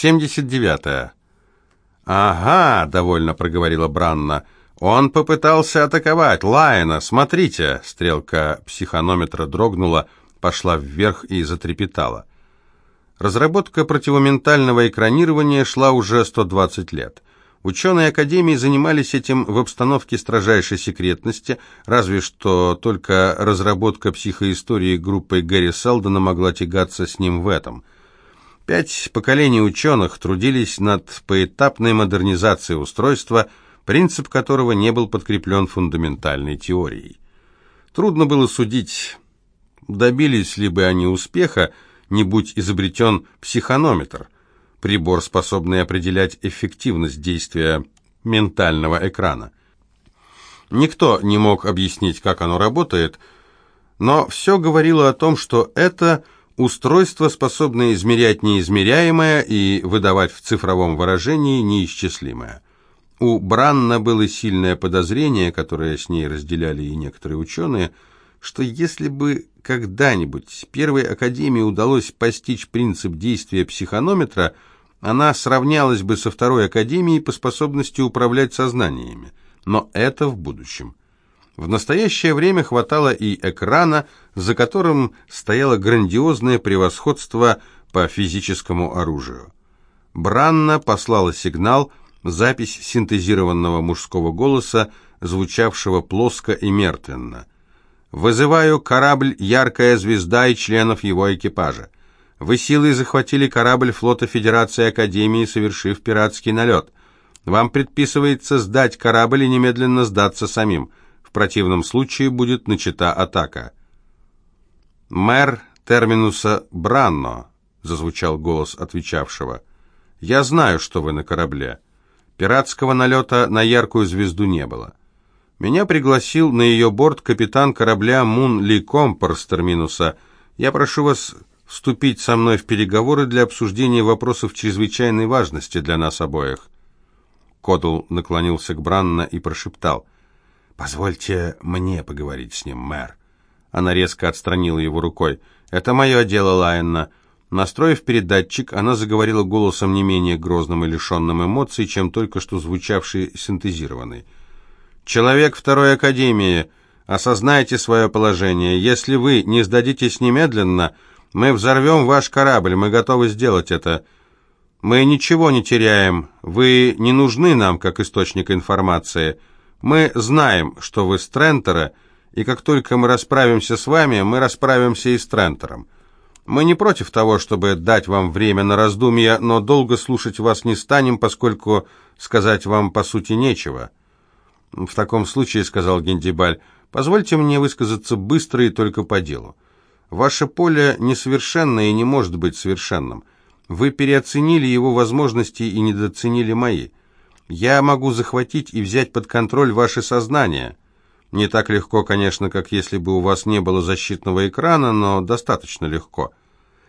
79. «Ага», — довольно проговорила Бранна, — «он попытался атаковать Лайна, смотрите!» Стрелка психонометра дрогнула, пошла вверх и затрепетала. Разработка противоментального экранирования шла уже 120 лет. Ученые Академии занимались этим в обстановке строжайшей секретности, разве что только разработка психоистории группой Гэри Селдона могла тягаться с ним в этом. Пять поколений ученых трудились над поэтапной модернизацией устройства, принцип которого не был подкреплен фундаментальной теорией. Трудно было судить, добились ли бы они успеха, не будь изобретен психонометр, прибор, способный определять эффективность действия ментального экрана. Никто не мог объяснить, как оно работает, но все говорило о том, что это устройство, способное измерять неизмеряемое и выдавать в цифровом выражении неисчислимое. У Бранна было сильное подозрение, которое с ней разделяли и некоторые ученые – что если бы когда-нибудь первой академии удалось постичь принцип действия психонометра, она сравнялась бы со второй академией по способности управлять сознаниями. Но это в будущем. В настоящее время хватало и экрана, за которым стояло грандиозное превосходство по физическому оружию. Бранна послала сигнал, запись синтезированного мужского голоса, звучавшего плоско и мертвенно. Вызываю корабль «Яркая звезда» и членов его экипажа. Вы силой захватили корабль флота Федерации Академии, совершив пиратский налет. Вам предписывается сдать корабль и немедленно сдаться самим. В противном случае будет начата атака. «Мэр терминуса Бранно», — зазвучал голос отвечавшего. «Я знаю, что вы на корабле. Пиратского налета на яркую звезду не было. Меня пригласил на ее борт капитан корабля Мун Ли Компор с терминуса. Я прошу вас вступить со мной в переговоры для обсуждения вопросов чрезвычайной важности для нас обоих». Кодл наклонился к Бранна и прошептал. «Позвольте мне поговорить с ним, мэр». Она резко отстранила его рукой. «Это мое дело, Лайенна». Настроив передатчик, она заговорила голосом не менее грозным и лишенным эмоций, чем только что звучавший синтезированный. «Человек второй академии, осознайте свое положение. Если вы не сдадитесь немедленно, мы взорвем ваш корабль, мы готовы сделать это. Мы ничего не теряем, вы не нужны нам как источник информации. Мы знаем, что вы с Трентера, и как только мы расправимся с вами, мы расправимся и с Трентером. Мы не против того, чтобы дать вам время на раздумья, но долго слушать вас не станем, поскольку сказать вам по сути нечего». «В таком случае, — сказал Гендибаль, — позвольте мне высказаться быстро и только по делу. Ваше поле несовершенно и не может быть совершенным. Вы переоценили его возможности и недооценили мои. Я могу захватить и взять под контроль ваше сознание. Не так легко, конечно, как если бы у вас не было защитного экрана, но достаточно легко.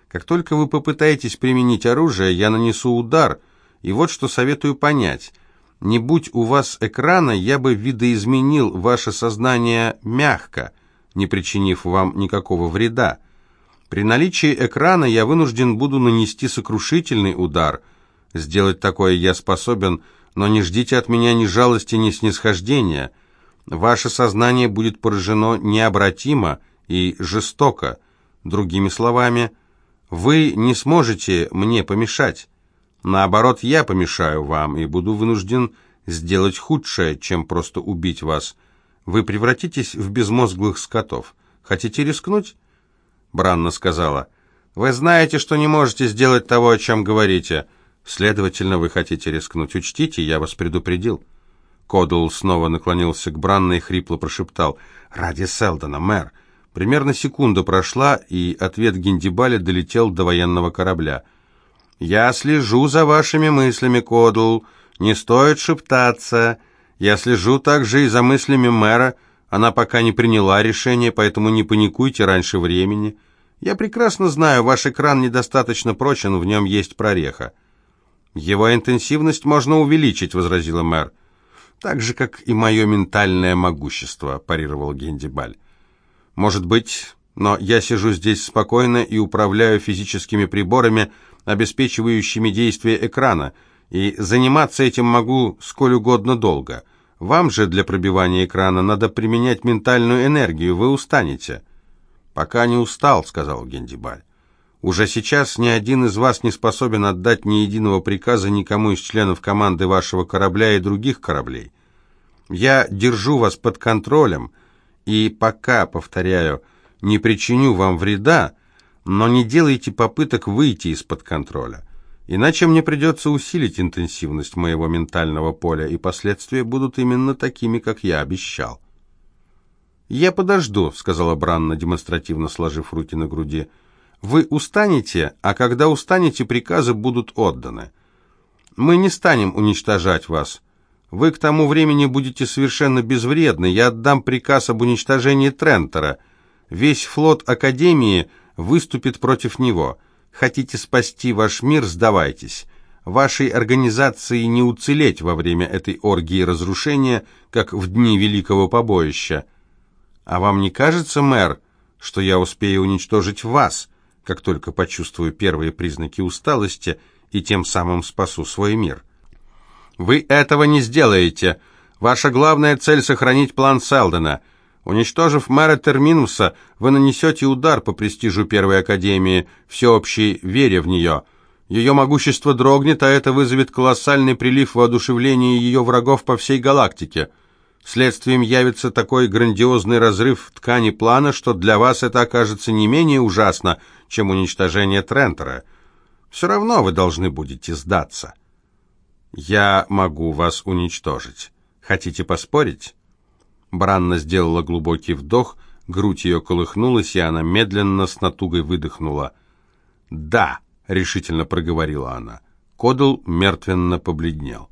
Как только вы попытаетесь применить оружие, я нанесу удар, и вот что советую понять. Не будь у вас экрана, я бы видоизменил ваше сознание мягко, не причинив вам никакого вреда. При наличии экрана я вынужден буду нанести сокрушительный удар. Сделать такое я способен, но не ждите от меня ни жалости, ни снисхождения. Ваше сознание будет поражено необратимо и жестоко. Другими словами, вы не сможете мне помешать. Наоборот, я помешаю вам и буду вынужден сделать худшее, чем просто убить вас. Вы превратитесь в безмозглых скотов. Хотите рискнуть?» Бранна сказала. «Вы знаете, что не можете сделать того, о чем говорите. Следовательно, вы хотите рискнуть. Учтите, я вас предупредил». Кодул снова наклонился к Бранне и хрипло прошептал. «Ради Селдона, мэр». Примерно секунда прошла, и ответ Гиндибаля долетел до военного корабля – «Я слежу за вашими мыслями, Кодул. Не стоит шептаться. Я слежу также и за мыслями мэра. Она пока не приняла решение, поэтому не паникуйте раньше времени. Я прекрасно знаю, ваш экран недостаточно прочен, в нем есть прореха». «Его интенсивность можно увеличить», — возразила мэр. «Так же, как и мое ментальное могущество», — парировал Гендибаль. «Может быть, но я сижу здесь спокойно и управляю физическими приборами, обеспечивающими действие экрана, и заниматься этим могу сколь угодно долго. Вам же для пробивания экрана надо применять ментальную энергию, вы устанете». «Пока не устал», — сказал Гендибаль. «Уже сейчас ни один из вас не способен отдать ни единого приказа никому из членов команды вашего корабля и других кораблей. Я держу вас под контролем, и пока, повторяю, не причиню вам вреда, но не делайте попыток выйти из-под контроля. Иначе мне придется усилить интенсивность моего ментального поля, и последствия будут именно такими, как я обещал. «Я подожду», — сказала Бранна, демонстративно сложив руки на груди. «Вы устанете, а когда устанете, приказы будут отданы. Мы не станем уничтожать вас. Вы к тому времени будете совершенно безвредны. Я отдам приказ об уничтожении Трентера. Весь флот Академии выступит против него. Хотите спасти ваш мир, сдавайтесь. Вашей организации не уцелеть во время этой оргии разрушения, как в дни Великого Побоища. А вам не кажется, мэр, что я успею уничтожить вас, как только почувствую первые признаки усталости и тем самым спасу свой мир?» Вы этого не сделаете. Ваша главная цель — сохранить план Селдена. Уничтожив мэра Терминуса, вы нанесете удар по престижу Первой Академии, всеобщей вере в нее. Ее могущество дрогнет, а это вызовет колоссальный прилив воодушевления ее врагов по всей галактике. Следствием явится такой грандиозный разрыв в ткани плана, что для вас это окажется не менее ужасно, чем уничтожение Трентера. Все равно вы должны будете сдаться. «Я могу вас уничтожить. Хотите поспорить?» Бранна сделала глубокий вдох, грудь ее колыхнулась, и она медленно с натугой выдохнула. «Да», — решительно проговорила она. Кодл мертвенно побледнел.